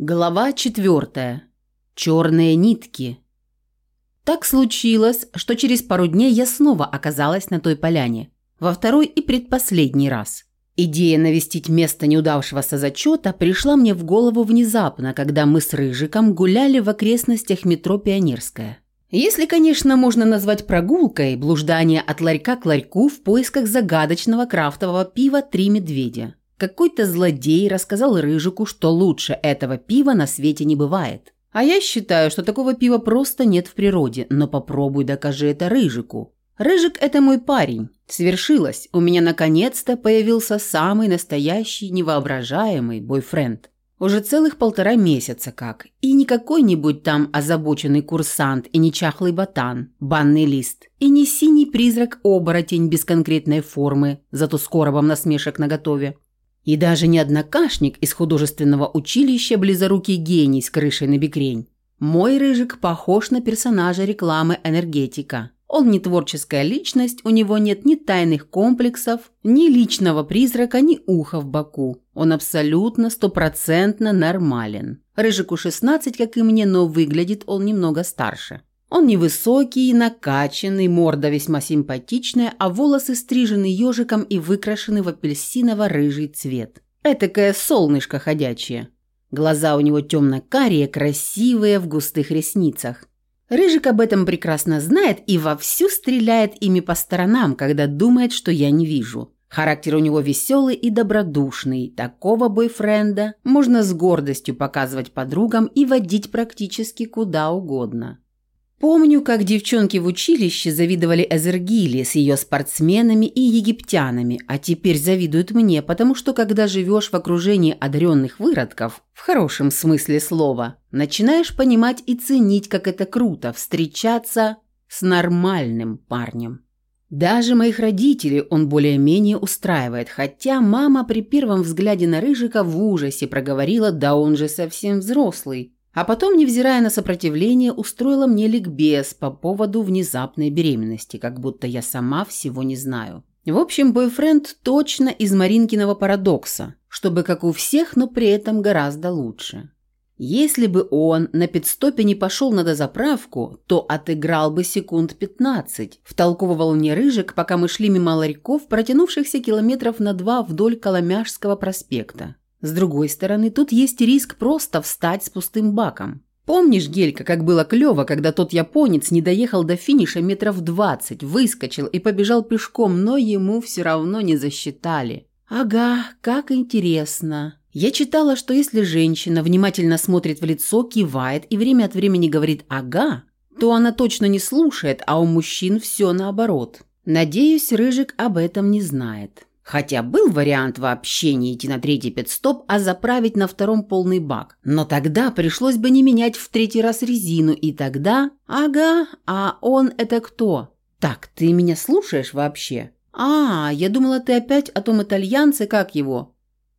Глава четвертая. Черные нитки. Так случилось, что через пару дней я снова оказалась на той поляне. Во второй и предпоследний раз. Идея навестить место неудавшегося зачета пришла мне в голову внезапно, когда мы с Рыжиком гуляли в окрестностях метро «Пионерская». Если, конечно, можно назвать прогулкой блуждание от ларька к ларьку в поисках загадочного крафтового пива «Три медведя». Какой-то злодей рассказал Рыжику, что лучше этого пива на свете не бывает. А я считаю, что такого пива просто нет в природе, но попробуй докажи это Рыжику. Рыжик – это мой парень. Свершилось, у меня наконец-то появился самый настоящий, невоображаемый бойфренд. Уже целых полтора месяца как. И не какой-нибудь там озабоченный курсант, и не чахлый ботан, банный лист, и не синий призрак-оборотень без конкретной формы, зато с коробом насмешек наготове. И даже не однокашник из художественного училища близорукий гений с крышей на бекрень. Мой рыжик похож на персонажа рекламы энергетика. Он не творческая личность, у него нет ни тайных комплексов, ни личного призрака, ни уха в боку. Он абсолютно стопроцентно нормален. Рыжику 16, как и мне, но выглядит он немного старше. Он невысокий, накачанный, морда весьма симпатичная, а волосы стрижены ежиком и выкрашены в апельсиново-рыжий цвет. Этакое солнышко ходячее. Глаза у него темно-карие, красивые, в густых ресницах. Рыжик об этом прекрасно знает и вовсю стреляет ими по сторонам, когда думает, что я не вижу. Характер у него веселый и добродушный. Такого бойфренда можно с гордостью показывать подругам и водить практически куда угодно. Помню, как девчонки в училище завидовали Эзергиле с ее спортсменами и египтянами, а теперь завидуют мне, потому что когда живешь в окружении одаренных выродков, в хорошем смысле слова, начинаешь понимать и ценить, как это круто встречаться с нормальным парнем. Даже моих родителей он более-менее устраивает, хотя мама при первом взгляде на Рыжика в ужасе проговорила, да он же совсем взрослый, а потом, невзирая на сопротивление, устроила мне ликбез по поводу внезапной беременности, как будто я сама всего не знаю. В общем, бойфренд точно из Маринкиного парадокса, чтобы как у всех, но при этом гораздо лучше. Если бы он на пидстопе не пошел на дозаправку, то отыграл бы секунд 15, втолковывал мне Рыжик, пока мы шли мимо ларьков, протянувшихся километров на два вдоль Коломяжского проспекта. С другой стороны, тут есть риск просто встать с пустым баком. Помнишь, Гелька, как было клёво, когда тот японец не доехал до финиша метров двадцать, выскочил и побежал пешком, но ему все равно не засчитали. Ага, как интересно. Я читала, что если женщина внимательно смотрит в лицо, кивает и время от времени говорит «ага», то она точно не слушает, а у мужчин все наоборот. Надеюсь, Рыжик об этом не знает. Хотя был вариант вообще не идти на третий пидстоп, а заправить на втором полный бак. Но тогда пришлось бы не менять в третий раз резину, и тогда... Ага, а он это кто? Так, ты меня слушаешь вообще? А, я думала, ты опять о том итальянце, как его?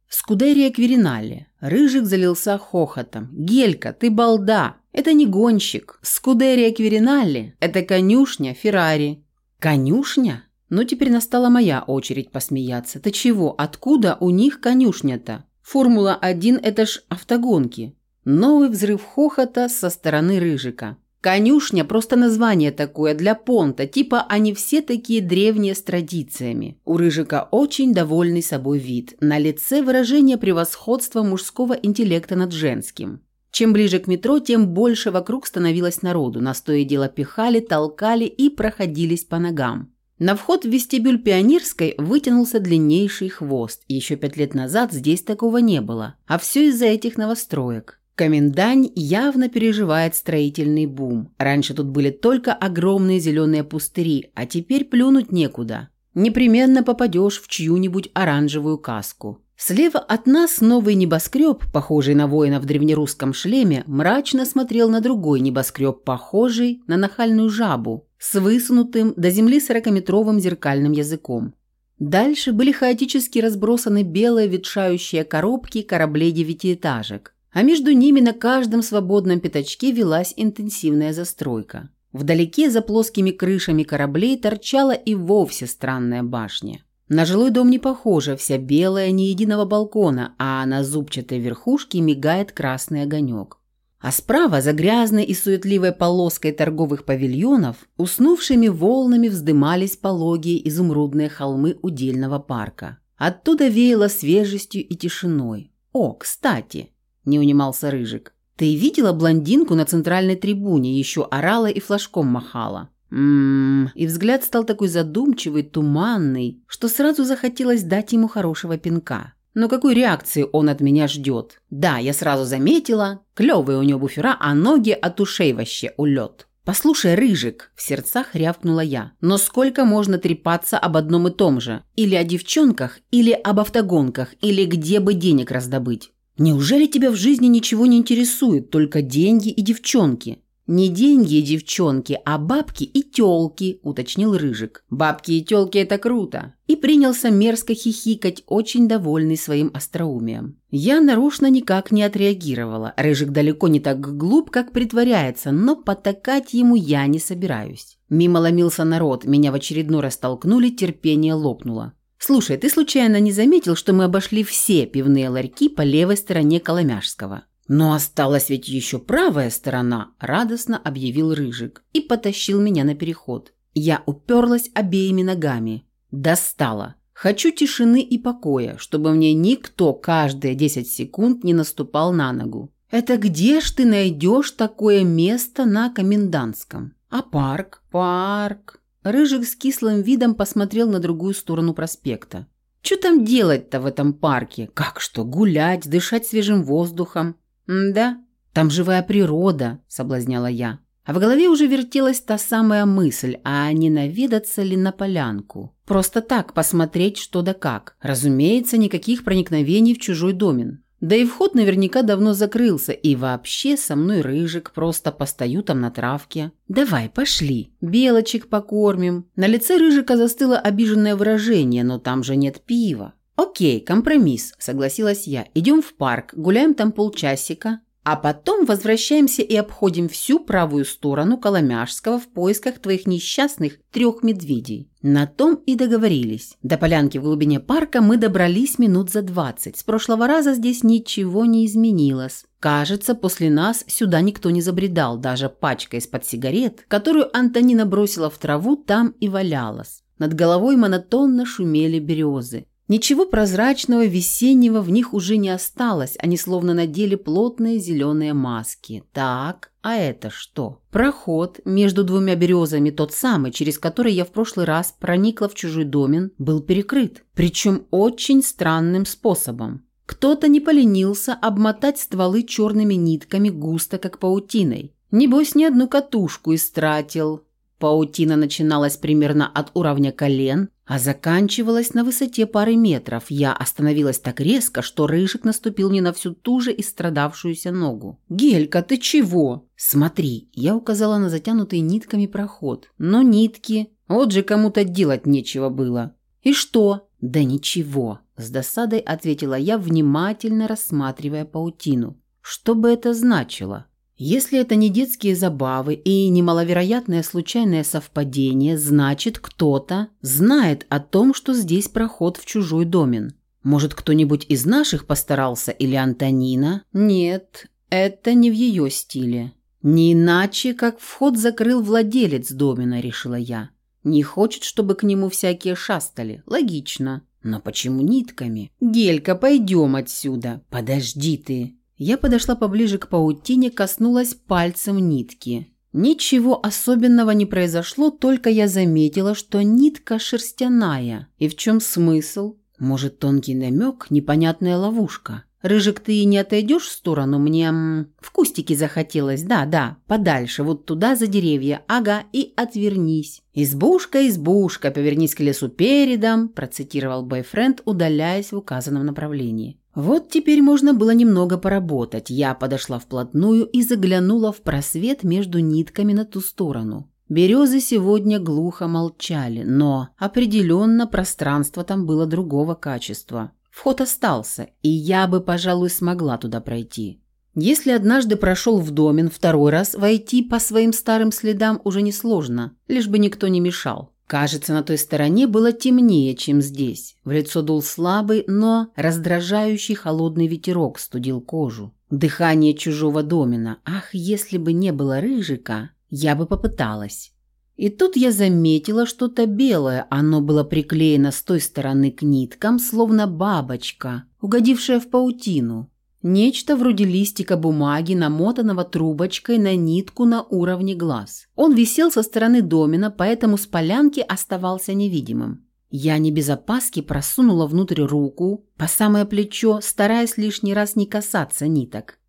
Скудерия Кверинале. Рыжик залился хохотом. «Гелька, ты балда! Это не гонщик. Скудерия Кверинале – это конюшня Феррари». «Конюшня?» Но теперь настала моя очередь посмеяться. Ты чего? Откуда у них конюшня-то? Формула-1 – это ж автогонки. Новый взрыв хохота со стороны Рыжика. Конюшня – просто название такое для понта, типа они все такие древние с традициями. У Рыжика очень довольный собой вид. На лице выражение превосходства мужского интеллекта над женским. Чем ближе к метро, тем больше вокруг становилось народу. Нас то и дело пихали, толкали и проходились по ногам. На вход в вестибюль Пионерской вытянулся длиннейший хвост. Еще пять лет назад здесь такого не было. А все из-за этих новостроек. Комендань явно переживает строительный бум. Раньше тут были только огромные зеленые пустыри, а теперь плюнуть некуда. Непременно попадешь в чью-нибудь оранжевую каску. Слева от нас новый небоскреб, похожий на воина в древнерусском шлеме, мрачно смотрел на другой небоскреб, похожий на нахальную жабу, с высунутым до земли сорокаметровым зеркальным языком. Дальше были хаотически разбросаны белые ветшающие коробки кораблей девятиэтажек, а между ними на каждом свободном пятачке велась интенсивная застройка. Вдалеке за плоскими крышами кораблей торчала и вовсе странная башня. На жилой дом не похоже, вся белая, ни единого балкона, а на зубчатой верхушке мигает красный огонек. А справа, за грязной и суетливой полоской торговых павильонов, уснувшими волнами вздымались пологие изумрудные холмы удельного парка. Оттуда веяло свежестью и тишиной. «О, кстати!» – не унимался Рыжик. «Ты видела блондинку на центральной трибуне, еще орала и флажком махала?» Ммм, и взгляд стал такой задумчивый, туманный, что сразу захотелось дать ему хорошего пинка. Но какой реакции он от меня ждет? Да, я сразу заметила, клевые у него буфера, а ноги от ушей вообще улет. «Послушай, Рыжик!» – в сердцах рявкнула я. «Но сколько можно трепаться об одном и том же? Или о девчонках, или об автогонках, или где бы денег раздобыть? Неужели тебя в жизни ничего не интересует, только деньги и девчонки? «Не деньги девчонки, а бабки и тёлки», – уточнил Рыжик. «Бабки и тёлки – это круто!» И принялся мерзко хихикать, очень довольный своим остроумием. Я нарочно никак не отреагировала. Рыжик далеко не так глуп, как притворяется, но потакать ему я не собираюсь. Мимо ломился народ, меня в очередной раз толкнули, терпение лопнуло. «Слушай, ты случайно не заметил, что мы обошли все пивные ларьки по левой стороне Коломяжского?» «Но осталась ведь еще правая сторона», – радостно объявил Рыжик и потащил меня на переход. Я уперлась обеими ногами. Достала. Хочу тишины и покоя, чтобы мне никто каждые 10 секунд не наступал на ногу. Это где ж ты найдешь такое место на комендантском? А парк? Парк. Рыжик с кислым видом посмотрел на другую сторону проспекта. Что там делать-то в этом парке? Как что, гулять, дышать свежим воздухом? «Да, там живая природа», – соблазняла я. А в голове уже вертелась та самая мысль, а не наведаться ли на полянку. Просто так посмотреть что да как. Разумеется, никаких проникновений в чужой домен. Да и вход наверняка давно закрылся, и вообще со мной рыжик, просто постою там на травке. Давай, пошли. Белочек покормим. На лице рыжика застыло обиженное выражение, но там же нет пива. «Окей, компромисс», – согласилась я. «Идем в парк, гуляем там полчасика, а потом возвращаемся и обходим всю правую сторону Коломяжского в поисках твоих несчастных трех медведей». На том и договорились. До полянки в глубине парка мы добрались минут за двадцать. С прошлого раза здесь ничего не изменилось. Кажется, после нас сюда никто не забредал, даже пачка из-под сигарет, которую Антонина бросила в траву, там и валялась. Над головой монотонно шумели березы. Ничего прозрачного, весеннего в них уже не осталось, они словно надели плотные зеленые маски. Так, а это что? Проход между двумя березами, тот самый, через который я в прошлый раз проникла в чужой домен, был перекрыт. Причем очень странным способом. Кто-то не поленился обмотать стволы черными нитками густо, как паутиной. Небось, ни одну катушку истратил. Паутина начиналась примерно от уровня колен, а заканчивалась на высоте пары метров. Я остановилась так резко, что рыжик наступил мне на всю ту же истрадавшуюся ногу. «Гелька, ты чего?» «Смотри», я указала на затянутый нитками проход. «Но нитки... Вот же кому-то делать нечего было». «И что?» «Да ничего», – с досадой ответила я, внимательно рассматривая паутину. «Что бы это значило?» Если это не детские забавы и немаловероятное случайное совпадение, значит, кто-то знает о том, что здесь проход в чужой домен. Может, кто-нибудь из наших постарался или Антонина? Нет, это не в ее стиле. Не иначе, как вход закрыл владелец домена, решила я. Не хочет, чтобы к нему всякие шастали. Логично. Но почему нитками? Гелька, пойдем отсюда. Подожди ты. Я подошла поближе к паутине, коснулась пальцем нитки. Ничего особенного не произошло, только я заметила, что нитка шерстяная. И в чем смысл? Может, тонкий намек, непонятная ловушка? Рыжик, ты не отойдешь в сторону? Мне в кустики захотелось, да, да, подальше, вот туда за деревья, ага, и отвернись. «Избушка, избушка, повернись к лесу передом», процитировал бойфренд, удаляясь в указанном направлении. Вот теперь можно было немного поработать. Я подошла вплотную и заглянула в просвет между нитками на ту сторону. Березы сегодня глухо молчали, но определенно пространство там было другого качества. Вход остался, и я бы, пожалуй, смогла туда пройти. Если однажды прошел в домен, второй раз войти по своим старым следам уже несложно, лишь бы никто не мешал. Кажется, на той стороне было темнее, чем здесь. В лицо дул слабый, но раздражающий холодный ветерок студил кожу. Дыхание чужого домина. Ах, если бы не было рыжика, я бы попыталась. И тут я заметила что-то белое. Оно было приклеено с той стороны к ниткам, словно бабочка, угодившая в паутину. Нечто вроде листика бумаги, намотанного трубочкой на нитку на уровне глаз. Он висел со стороны домина, поэтому с полянки оставался невидимым. Я не без опаски просунула внутрь руку, по самое плечо, стараясь лишний раз не касаться ниток.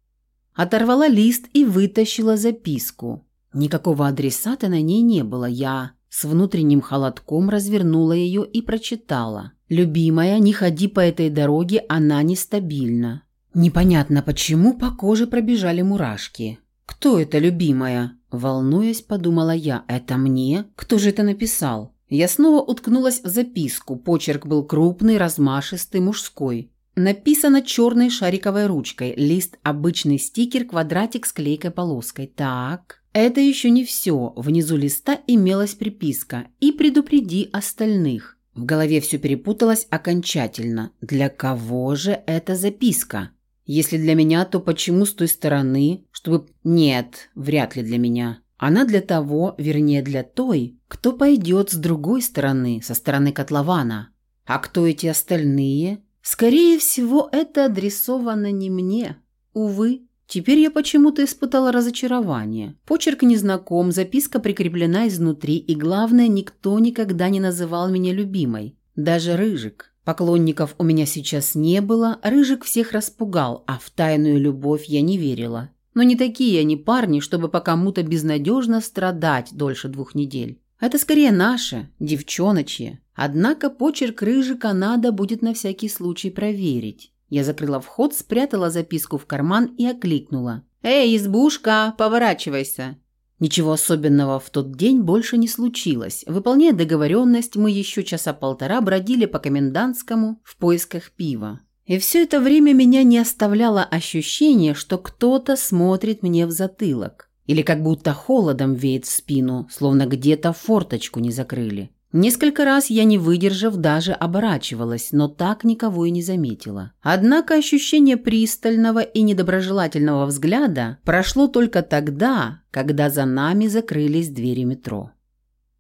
Оторвала лист и вытащила записку. Никакого адресата на ней не было. Я с внутренним холодком развернула ее и прочитала. «Любимая, не ходи по этой дороге, она нестабильна. Непонятно почему по коже пробежали мурашки. «Кто это, любимая?» Волнуясь, подумала я. «Это мне? Кто же это написал?» Я снова уткнулась в записку. Почерк был крупный, размашистый, мужской. Написано черной шариковой ручкой. Лист – обычный стикер, квадратик с клейкой полоской. Так, это еще не все. Внизу листа имелась приписка. «И предупреди остальных». В голове все перепуталось окончательно. Для кого же эта записка? Если для меня, то почему с той стороны, чтобы... Нет, вряд ли для меня. Она для того, вернее для той, кто пойдет с другой стороны, со стороны котлована. А кто эти остальные? Скорее всего, это адресовано не мне. Увы, теперь я почему-то испытала разочарование. Почерк незнаком, записка прикреплена изнутри, и главное, никто никогда не называл меня любимой. Даже Рыжик. Поклонников у меня сейчас не было, Рыжик всех распугал, а в тайную любовь я не верила. Но не такие они парни, чтобы по кому-то безнадежно страдать дольше двух недель. Это скорее наше, девчоночье. Однако почерк Рыжика надо будет на всякий случай проверить. Я закрыла вход, спрятала записку в карман и окликнула. «Эй, избушка, поворачивайся!» Ничего особенного в тот день больше не случилось. Выполняя договоренность, мы еще часа полтора бродили по комендантскому в поисках пива. И все это время меня не оставляло ощущение, что кто-то смотрит мне в затылок. Или как будто холодом веет в спину, словно где-то форточку не закрыли. Несколько раз я, не выдержав, даже оборачивалась, но так никого и не заметила. Однако ощущение пристального и недоброжелательного взгляда прошло только тогда, когда за нами закрылись двери метро.